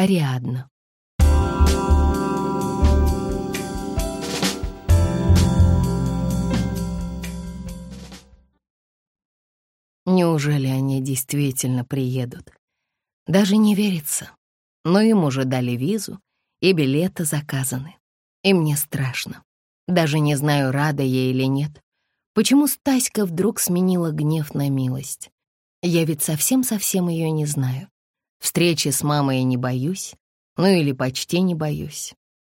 Ариадна. Неужели они действительно приедут? Даже не верится. Но им уже дали визу, и билеты заказаны. И мне страшно. Даже не знаю, рада я или нет. Почему Стаська вдруг сменила гнев на милость? Я ведь совсем-совсем ее не знаю. Встречи с мамой я не боюсь, ну или почти не боюсь.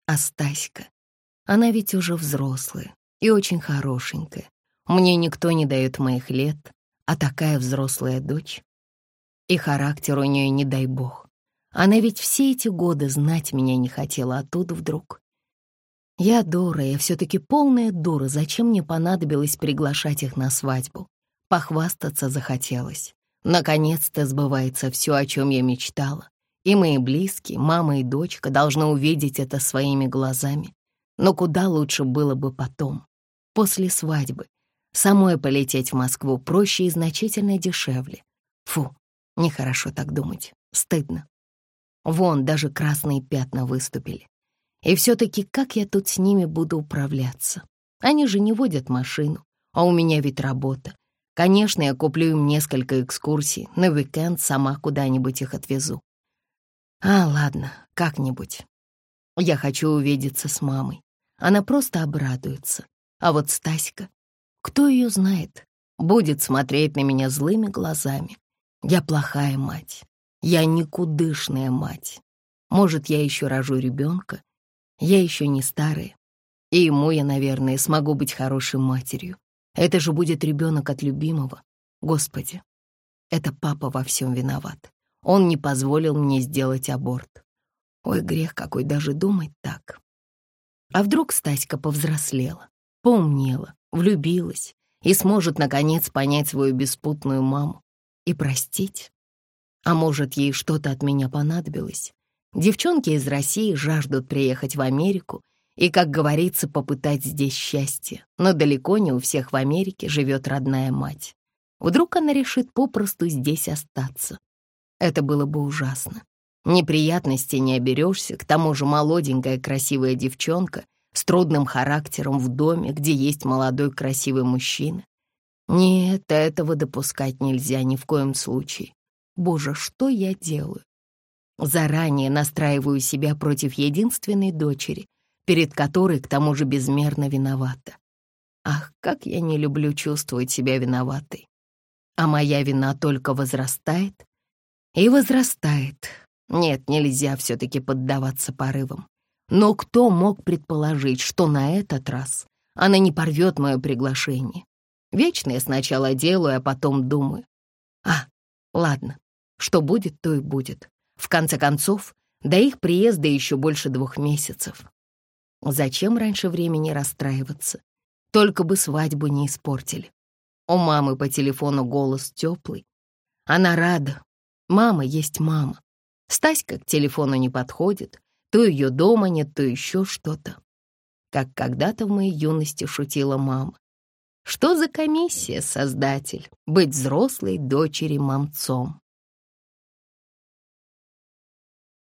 А Стаська, она ведь уже взрослая и очень хорошенькая. Мне никто не дает моих лет, а такая взрослая дочь. И характер у нее не дай бог. Она ведь все эти годы знать меня не хотела, а тут вдруг. Я дура, я все-таки полная дура. Зачем мне понадобилось приглашать их на свадьбу? Похвастаться захотелось. Наконец-то сбывается все, о чем я мечтала. И мои близкие, мама и дочка, должны увидеть это своими глазами. Но куда лучше было бы потом, после свадьбы. Самой полететь в Москву проще и значительно дешевле. Фу, нехорошо так думать, стыдно. Вон, даже красные пятна выступили. И все-таки как я тут с ними буду управляться? Они же не водят машину, а у меня ведь работа. Конечно, я куплю им несколько экскурсий, на уикенд сама куда-нибудь их отвезу. А, ладно, как-нибудь. Я хочу увидеться с мамой. Она просто обрадуется. А вот Стаська, кто ее знает, будет смотреть на меня злыми глазами. Я плохая мать. Я никудышная мать. Может, я еще рожу ребенка. Я еще не старая. И ему я, наверное, смогу быть хорошей матерью. Это же будет ребенок от любимого. Господи, это папа во всем виноват. Он не позволил мне сделать аборт. Ой, грех какой даже думать так. А вдруг Стаська повзрослела, поумнела, влюбилась и сможет, наконец, понять свою беспутную маму и простить? А может, ей что-то от меня понадобилось? Девчонки из России жаждут приехать в Америку и, как говорится, попытать здесь счастье. Но далеко не у всех в Америке живет родная мать. Вдруг она решит попросту здесь остаться. Это было бы ужасно. Неприятностей не оберешься, к тому же молоденькая красивая девчонка с трудным характером в доме, где есть молодой красивый мужчина. Нет, этого допускать нельзя ни в коем случае. Боже, что я делаю? Заранее настраиваю себя против единственной дочери, перед которой, к тому же, безмерно виновата. Ах, как я не люблю чувствовать себя виноватой. А моя вина только возрастает и возрастает. Нет, нельзя все-таки поддаваться порывам. Но кто мог предположить, что на этот раз она не порвет мое приглашение? Вечно я сначала делаю, а потом думаю. А, ладно, что будет, то и будет. В конце концов, до их приезда еще больше двух месяцев. Зачем раньше времени расстраиваться? Только бы свадьбу не испортили. У мамы по телефону голос теплый. Она рада. Мама есть мама. Стаська к телефону не подходит. То ее дома нет, то еще что-то. Как когда-то в моей юности шутила мама. Что за комиссия, создатель, быть взрослой дочери мамцом?